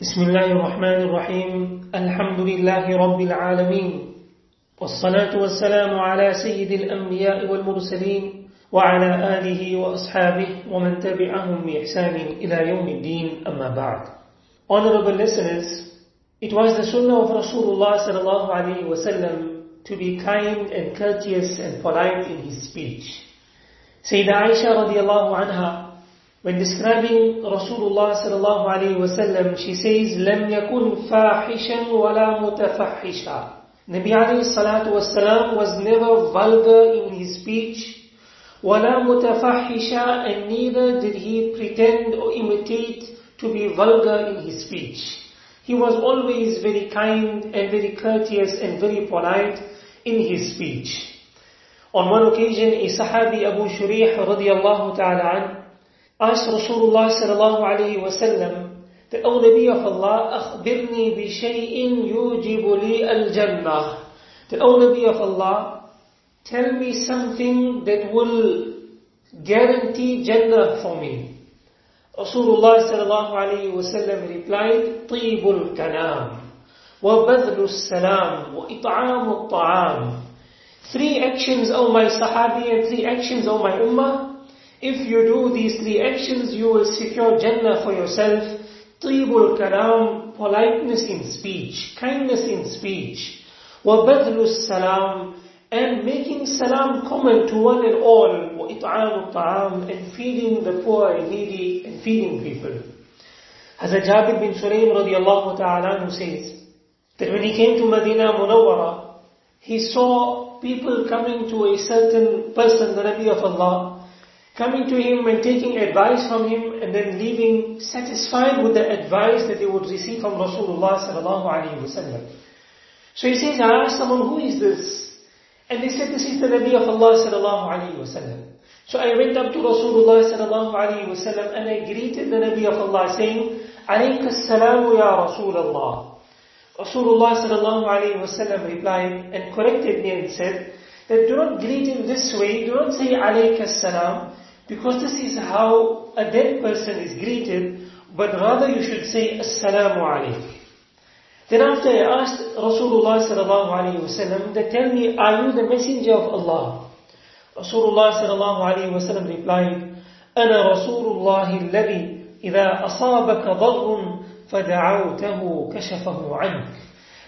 بسم الله الرحمن الرحيم الحمد لله رب العالمين والصلاة والسلام على سيد الأنبياء والمرسلين وعلى آله وأصحابه ومن تبعهم بإحسان إلى يوم الدين أما بعد Honorable listeners, it was the sunnah of Rasulullah sallallahu alayhi wasallam to be kind and courteous and polite in his speech. Sayyidah Aisha radiallahu anha When describing Rasulullah sallallahu alayhi wasallam, she says, لم يكن فاحشا ولا متفحشا. Nabi alayhi salatu wasalam was never vulgar in his speech, ولا متفحشا, and neither did he pretend or imitate to be vulgar in his speech. He was always very kind and very courteous and very polite in his speech. On one occasion, a Sahabi Abu Shurih radiallahu ta'ala an, asked Rasulullah sallallahu alayhi wa sallam that, O Nabi of Allah, أخبرني بشيء يوجب لي الجنة. That, O Nabi of Allah, tell me something that will guarantee Jannah for me. Rasulullah sallallahu alayhi wa sallam replied, طيب الكلام وبذل السلام وإطعام الطعام. Three actions, O my Sahabi, and three actions, O my Ummah, If you do these three actions, you will secure Jannah for yourself. Tibul kalam, politeness in speech, kindness in speech. Wabadlu salam, and making salam common to one and all. Wa ta'am, and feeding the poor and needy, and feeding people. Hazrat Jabir bin Sulaim radiallahu ta'ala who says, that when he came to Medina Munawwara, he saw people coming to a certain person, the Nabi of Allah, coming to him and taking advice from him and then leaving satisfied with the advice that they would receive from Rasulullah sallallahu alaihi wasallam. So he says, I asked someone, who is this? And they said, this is the Nabi of Allah sallallahu alaihi wasallam. So I went up to Rasulullah sallallahu alaihi wasallam and I greeted the Nabi of Allah saying, عليك السلام يا رسول الله. Rasulullah sallallahu alaihi wasallam replied and corrected me and said, that do not greet in this way, do not say عليك السلام, because this is how a dead person is greeted, but rather you should say, Assalamu alaikum. Then after I asked Rasulullah sallallahu alayhi wasallam, that tell me, are you the messenger of Allah? Rasulullah sallallahu alayhi wasallam replied, أنا رسول الله الذي إذا أصابك ضر فدعوته كشفه عنك.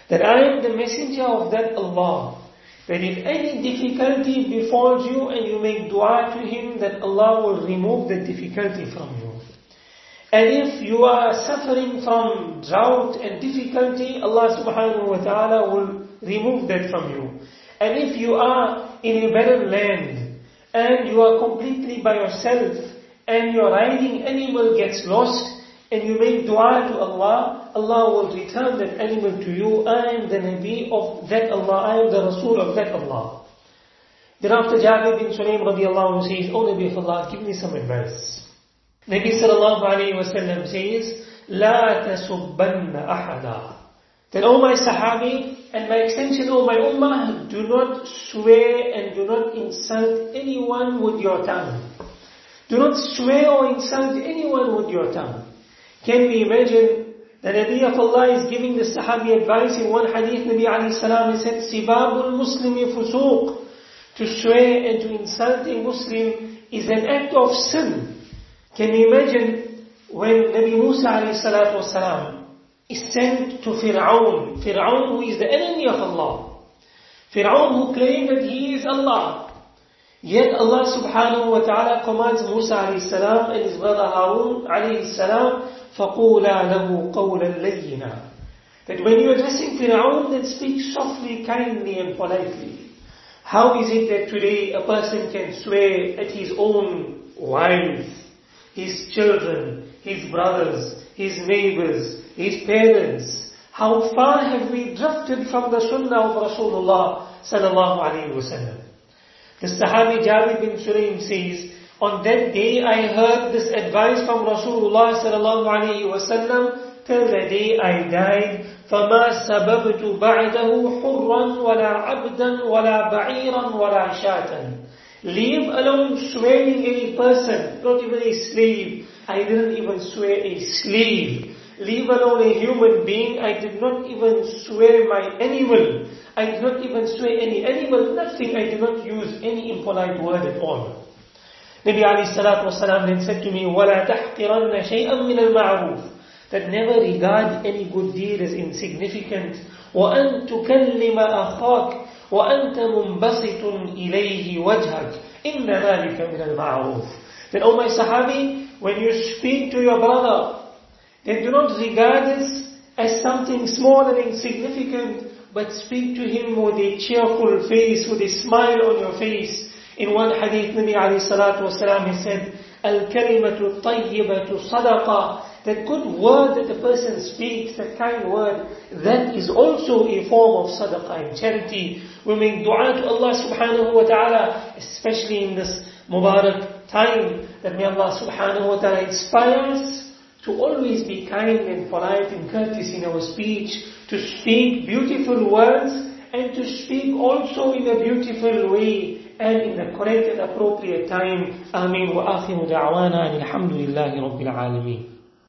That I am the messenger of that Allah that if any difficulty befalls you and you make dua to Him, that Allah will remove the difficulty from you. And if you are suffering from drought and difficulty, Allah subhanahu wa ta'ala will remove that from you. And if you are in a barren land, and you are completely by yourself, and your riding animal gets lost, and you make dua to Allah, Allah will return that animal to you. I am the Nabi of that Allah. I am the Rasul of that Allah. Then after Jabir bin Sulaim radiallahu anhu says, O Nabi of Allah, give me some advice. Nabi sallallahu alayhi wa sallam says, لا تسبن أحدا. Then, O my Sahabi, and by extension, O my Ummah, do not swear and do not insult anyone with your tongue. Do not swear or insult anyone with your tongue. Can we imagine the Nabi of Allah is giving the Sahabi advice in one hadith, Nabi alayhi salam, he said, Sibabul Muslimi fusuq. To swear and to insult a Muslim is an act of sin. Can you imagine when Nabi Musa alayhi salatu is sent to Fir'aun, Fir'aun who is the enemy of Allah. Fir'aun who claimed that he is Allah. Yet Allah subhanahu wa ta'ala commands Musa alayhi salam and his brother Harun alayhi salam فَقُولَا لَهُ قَوْلًا لَيِّنًا That when you're addressing Fir'aun, then speak softly, kindly and politely. How is it that today a person can swear at his own wife, his children, his brothers, his neighbors, his parents? How far have we drifted from the sunnah of Rasulullah sallallahu alayhi wasallam? The Sahabi Jabir bin Sulaim says, on that day I heard this advice from Rasulullah sallallahu alayhi wasallam till the day I died. فَمَا سَبَبْتُ بَعْدَهُ حُرًّا وَلَا عَبْدًا وَلَا بَعِيرًا وَلَا شَاةً Leave alone swearing a person, not even a slave. I didn't even swear a slave. leave alone a human being, I did not even swear my animal. I did not even swear any animal, nothing. I did not use any impolite word at all. Nabi Ali salatu wasalam then said to me, وَلَا تَحْقِرَنَّ شَيْئًا مِنَ الْمَعْرُوفِ That never regard any good deed as insignificant. وَأَن تُكَلِّمَ أَخَاكَ وَأَنْتَ مُنْبَسِطٌ إِلَيْهِ وَجْهَكَ إِنَّ ذَلِكَ مِنَ الْمَعْرُوفِ Then, O oh my Sahabi, when you speak to your brother, then do not regard this as something small and insignificant, but speak to him with a cheerful face, with a smile on your face. In one hadith, Nabi alayhi salatu wasalam, he said, Al-kalimatu tayyibatu sadaqa. That good word that the person speaks, that kind word, that is also a form of sadaqah and charity. We make dua to Allah subhanahu wa ta'ala, especially in this Mubarak time, that may Allah subhanahu wa ta'ala inspire us to always be kind and polite and courteous in our speech, to speak beautiful words, and to speak also in a beautiful way and in the correct and appropriate time. Ameen wa akhiru da'wana alhamdulillahi rabbil alameen.